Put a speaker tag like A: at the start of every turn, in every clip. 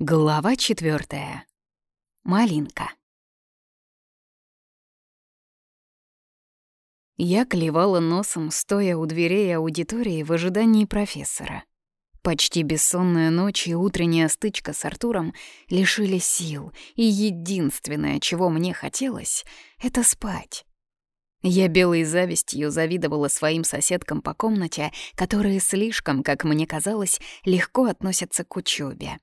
A: Глава четвертая. Малинка. Я клевала носом, стоя у дверей аудитории в ожидании профессора. Почти бессонная ночь и утренняя стычка с Артуром лишили сил, и единственное, чего мне хотелось, — это спать. Я белой завистью завидовала своим соседкам по комнате, которые слишком, как мне казалось, легко относятся к учебе.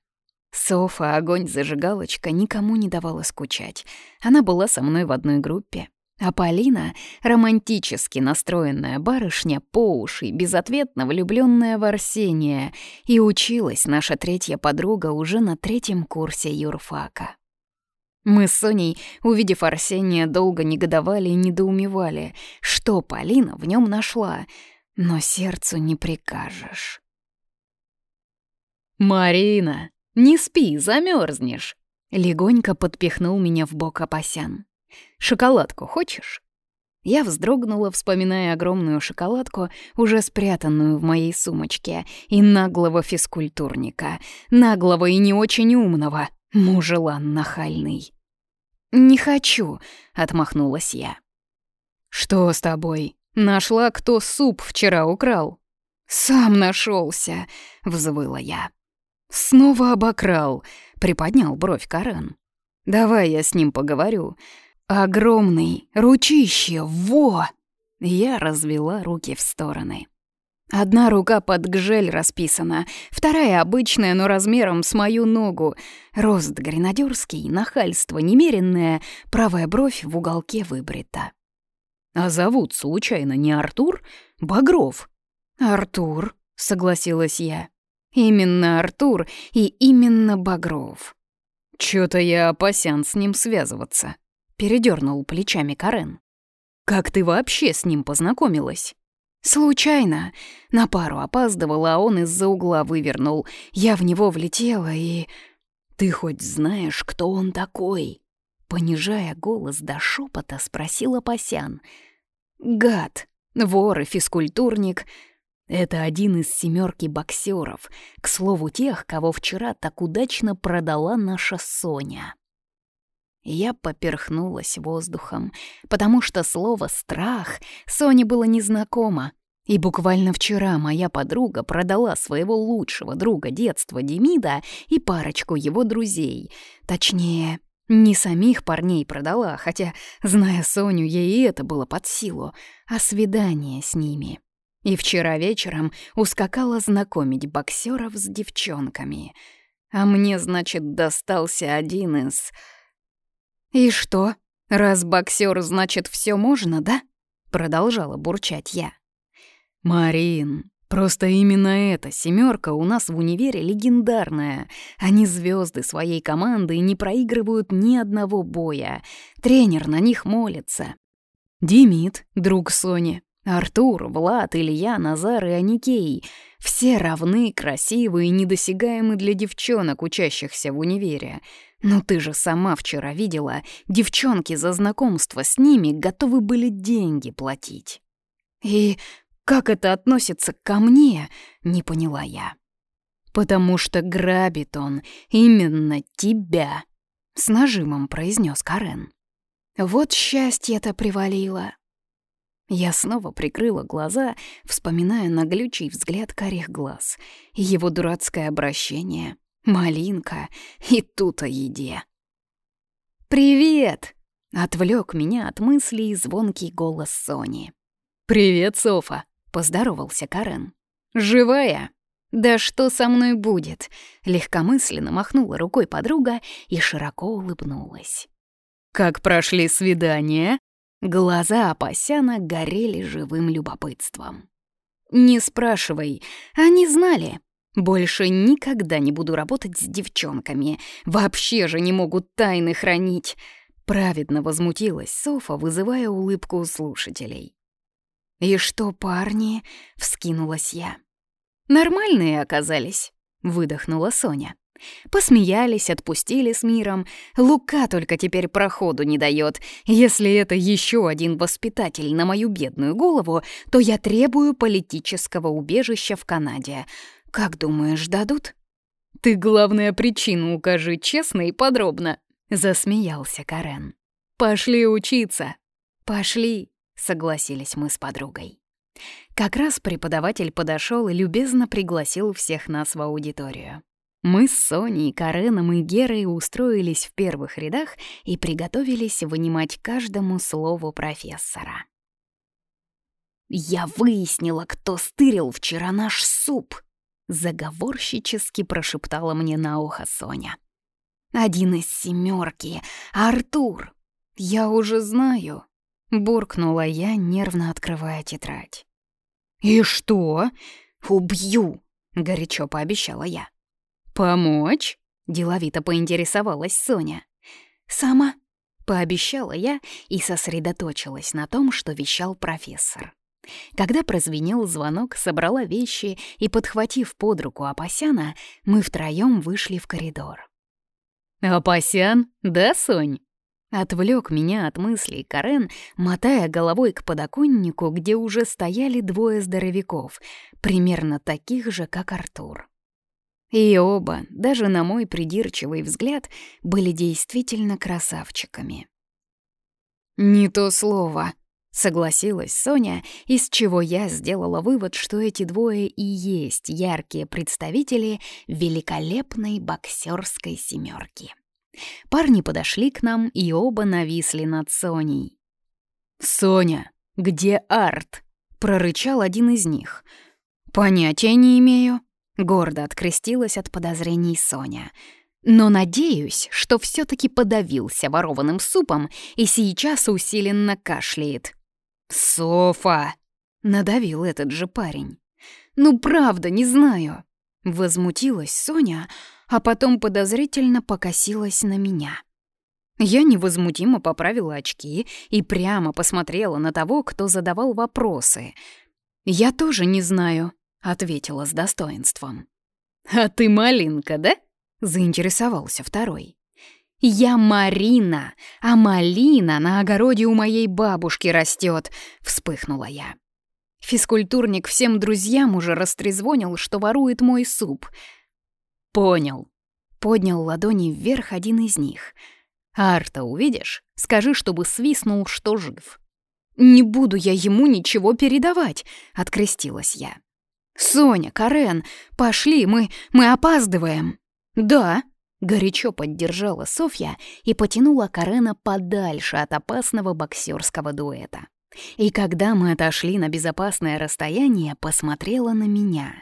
A: Софа, огонь-зажигалочка, никому не давала скучать. Она была со мной в одной группе. А Полина, романтически настроенная барышня, по уши, безответно влюбленная в Арсения, и училась наша третья подруга уже на третьем курсе юрфака. Мы с Соней, увидев Арсения, долго негодовали и недоумевали, что Полина в нем нашла, но сердцу не прикажешь. «Марина!» «Не спи, замерзнешь. Легонько подпихнул меня в бок Апасян. «Шоколадку хочешь?» Я вздрогнула, вспоминая огромную шоколадку, уже спрятанную в моей сумочке, и наглого физкультурника, наглого и не очень умного, мужелан нахальный. «Не хочу», — отмахнулась я. «Что с тобой? Нашла, кто суп вчера украл?» «Сам нашелся, взвыла я. «Снова обокрал», — приподнял бровь Карен. «Давай я с ним поговорю. Огромный, ручище, во!» Я развела руки в стороны. Одна рука под гжель расписана, вторая обычная, но размером с мою ногу. Рост гренадерский, нахальство немеренное, правая бровь в уголке выбрита. «А зовут, случайно, не Артур? Багров?» «Артур», — согласилась я. Именно Артур и именно Багров. Чё-то я опасен с ним связываться. Передернул плечами Карен. Как ты вообще с ним познакомилась? Случайно. На пару опаздывала, а он из-за угла вывернул. Я в него влетела и... Ты хоть знаешь, кто он такой? Понижая голос до шепота, спросил Апасян. Гад, вор и физкультурник, это один из семерки боксеров, к слову, тех, кого вчера так удачно продала наша Соня. Я поперхнулась воздухом, потому что слово «страх» Соне было незнакомо. И буквально вчера моя подруга продала своего лучшего друга детства Демида и парочку его друзей. Точнее, не самих парней продала, хотя, зная Соню, ей и это было под силу, а свидание с ними — и вчера вечером ускакала знакомить боксеров с девчонками. А мне, значит, достался один из... «И что? Раз боксер, значит, все можно, да?» Продолжала бурчать я. «Марин, Просто именно эта семерка у нас в универе легендарная. Они звезды своей команды и не проигрывают ни одного боя. Тренер на них молится. Димит, друг Сони, Артур, Влад, Илья, Назар и Аникей — все равны, красивые и недосягаемы для девчонок, учащихся в универе. Но ты же сама вчера видела, девчонки за знакомство с ними готовы были деньги платить. И как это относится ко мне, не поняла я. «Потому что грабит он именно тебя», — с нажимом произнес Карен. Вот счастье-то привалило. Я снова прикрыла глаза, вспоминая наглючий взгляд карих глаз его дурацкое обращение. Малинка и тут о еде. «Привет!» — отвлек меня от мыслей звонкий голос Сони. «Привет, Софа!» — поздоровался Карен. «Живая?» «Да что со мной будет?» — легкомысленно махнула рукой подруга и широко улыбнулась. «Как прошли свидания?» Глаза Апасяна горели живым любопытством. «Не спрашивай, они знали. Больше никогда не буду работать с девчонками. Вообще же не могут тайны хранить». Праведно возмутилась Софа, вызывая улыбку у слушателей. «И что, парни?» — вскинулась я. «Нормальные оказались», — выдохнула Соня. Посмеялись, отпустили с миром. Лука только теперь проходу не дает. Если это еще один воспитатель на мою бедную голову, то я требую политического убежища в Канаде. Как думаешь, дадут? Ты, главное, причину укажи честно и подробно», — засмеялся Карен. «Пошли учиться». «Пошли», — согласились мы с подругой. Как раз преподаватель подошел и любезно пригласил всех нас в аудиторию. Мы с Соней, Кареном и Герой устроились в первых рядах и приготовились вынимать каждому слову профессора. «Я выяснила, кто стырил вчера наш суп», — заговорщически прошептала мне на ухо Соня. «Один из семерки, Артур. Я уже знаю», — буркнула я, нервно открывая тетрадь. «И что?» «Убью!» — горячо пообещала я.
B: «Помочь?»
A: — деловито поинтересовалась Соня. «Сама», — пообещала я и сосредоточилась на том, что вещал профессор. Когда прозвенел звонок, собрала вещи и, подхватив под руку Апасяна, мы втроем вышли в коридор.
B: «Апасян, да, Сонь?»
A: Отвлек меня от мыслей Карен, мотая головой к подоконнику, где уже стояли двое здоровяков, примерно таких же, как Артур. И оба, даже на мой придирчивый взгляд, были действительно красавчиками. «Не то слово», — согласилась Соня, из чего я сделала вывод, что эти двое и есть яркие представители великолепной боксерской семерки. Парни подошли к нам и оба нависли над Соней.
B: «Соня, где Арт?» — прорычал один из них.
A: «Понятия не имею», — гордо открестилась от подозрений Соня. «Но надеюсь, что все таки подавился ворованным супом и сейчас усиленно кашляет».
B: «Софа!»
A: — надавил этот же парень. «Ну правда, не знаю». Возмутилась Соня, а потом подозрительно покосилась на меня. Я невозмутимо поправила очки и прямо посмотрела на того, кто задавал вопросы. «Я тоже не знаю», — ответила с достоинством.
B: «А ты малинка, да?»
A: — заинтересовался второй. «Я Марина, а малина на огороде у моей бабушки растет», — вспыхнула я. Физкультурник всем друзьям уже растрезвонил, что ворует мой суп —
B: «Понял».
A: Поднял ладони вверх один из них. «Арта увидишь? Скажи, чтобы свистнул, что жив». «Не буду я ему ничего передавать», — открестилась я. «Соня, Карен, пошли, мы, мы опаздываем». «Да», — горячо поддержала Софья и потянула Карена подальше от опасного боксерского дуэта. И когда мы отошли на безопасное расстояние, посмотрела на меня.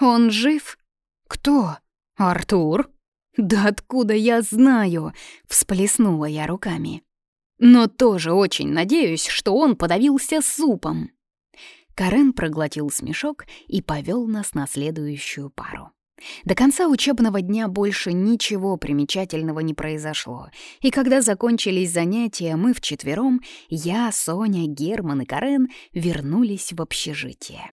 A: «Он жив?» «Кто? Артур?» «Да откуда я знаю?» — всплеснула я руками. «Но тоже очень надеюсь, что он подавился супом». Карен проглотил смешок и повел нас на следующую пару. До конца учебного дня больше ничего примечательного не произошло, и когда закончились занятия, мы вчетвером, я, Соня, Герман и Карен, вернулись в общежитие.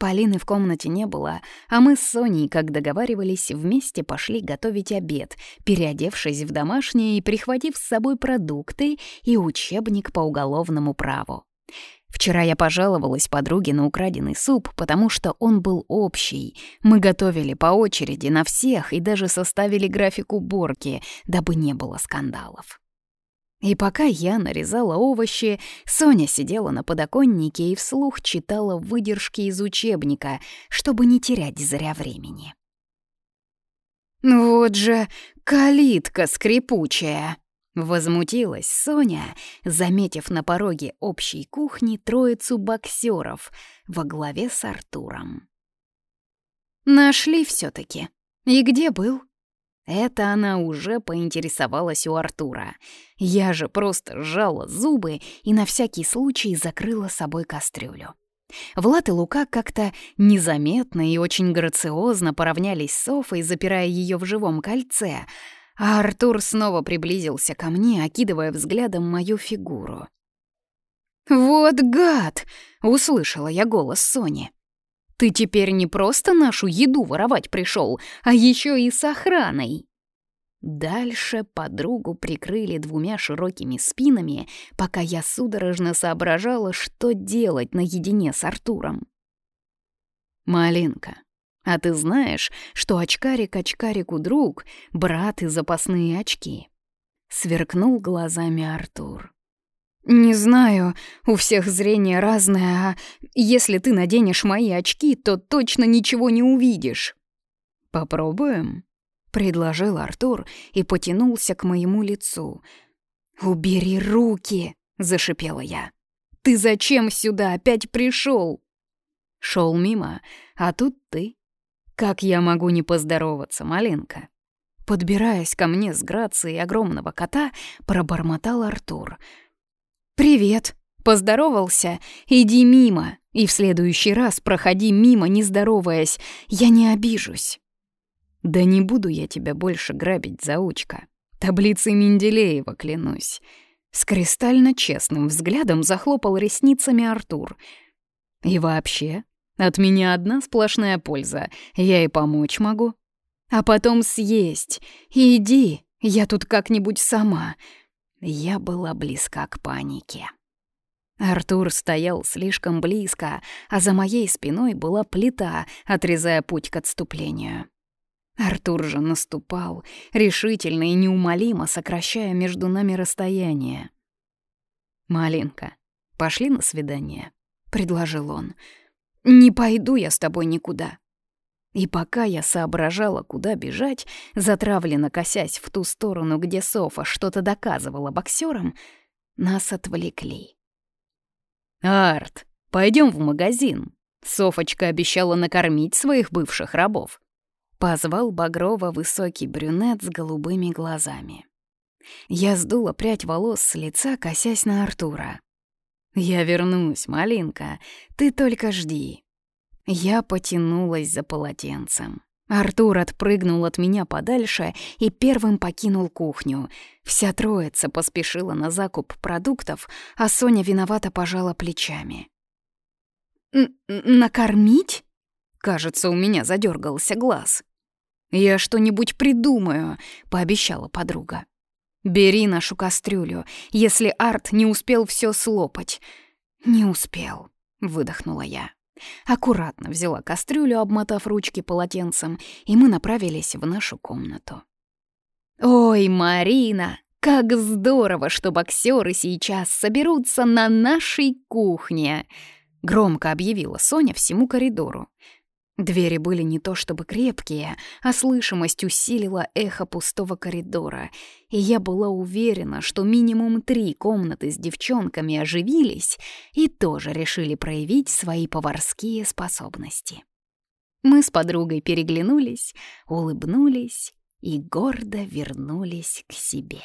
A: Полины в комнате не было, а мы с Соней, как договаривались, вместе пошли готовить обед, переодевшись в домашнее и прихватив с собой продукты и учебник по уголовному праву. Вчера я пожаловалась подруге на украденный суп, потому что он был общий. Мы готовили по очереди на всех и даже составили график уборки, дабы не было скандалов. И пока я нарезала овощи, Соня сидела на подоконнике и вслух читала выдержки из учебника, чтобы не терять зря времени. «Вот же калитка скрипучая!» — возмутилась Соня, заметив на пороге общей кухни троицу боксеров во главе с Артуром. «Нашли все таки И где был?» Это она уже поинтересовалась у Артура. Я же просто сжала зубы и на всякий случай закрыла собой кастрюлю. Влад и Лука как-то незаметно и очень грациозно поравнялись с Софой, запирая ее в живом кольце, а Артур снова приблизился ко мне, окидывая взглядом мою фигуру. «Вот гад!» — услышала я голос Сони. Ты теперь не просто нашу еду воровать пришел, а еще и с охраной. Дальше подругу прикрыли двумя широкими спинами, пока я судорожно соображала, что делать наедине с Артуром.
B: «Малинка,
A: А ты знаешь, что очкарик очкарику друг, брат и запасные очки?» Сверкнул глазами Артур. «Не знаю, у всех зрение разное, а если ты наденешь мои очки, то точно ничего не увидишь». «Попробуем?» — предложил Артур и потянулся к моему лицу. «Убери руки!» — зашипела я. «Ты зачем сюда опять пришел?» Шел мимо, а тут ты. Как я могу не поздороваться, малинка? Подбираясь ко мне с грацией огромного кота, пробормотал Артур — «Привет!» Поздоровался, иди мимо, и в следующий раз проходи мимо, не здороваясь, я не обижусь. Да не буду я тебя больше грабить, заучка. Таблицей Менделеева клянусь. С кристально честным взглядом захлопал ресницами Артур. И вообще, от меня одна сплошная польза, я и помочь могу. А потом съесть. Иди, я тут как-нибудь сама. Я была близка к панике. Артур стоял слишком близко, а за моей спиной была плита, отрезая путь к отступлению. Артур же наступал, решительно и неумолимо сокращая между нами расстояние. «Малинка, пошли на свидание», — предложил он. «Не пойду я с тобой никуда. И пока я соображала, куда бежать, затравленно косясь в ту сторону, где Софа что-то доказывала боксерам, нас отвлекли. «Арт, пойдем в магазин!» Софочка обещала накормить своих бывших рабов. Позвал Багрова высокий брюнет с голубыми глазами. Я сдула прядь волос с лица, косясь на Артура. «Я вернусь, малинка, ты только жди», я потянулась за полотенцем. Артур отпрыгнул от меня подальше и первым покинул кухню. Вся троица поспешила на закуп продуктов, а Соня виновато пожала плечами. «Накормить?» Кажется, у меня задергался глаз. «Я что-нибудь придумаю», — пообещала подруга. «Бери нашу кастрюлю, если Арт не успел все слопать». «Не успел», — выдохнула я. Аккуратно взяла кастрюлю, обмотав ручки полотенцем, и мы направились в нашу комнату. «Ой, Марина, как здорово, что боксеры сейчас соберутся на нашей кухне!» — громко объявила Соня всему коридору. Двери были не то чтобы крепкие, а слышимость усилила эхо пустого коридора, и я была уверена, что минимум три комнаты с девчонками оживились и тоже решили проявить свои поварские способности. Мы с подругой переглянулись, улыбнулись и гордо вернулись к себе.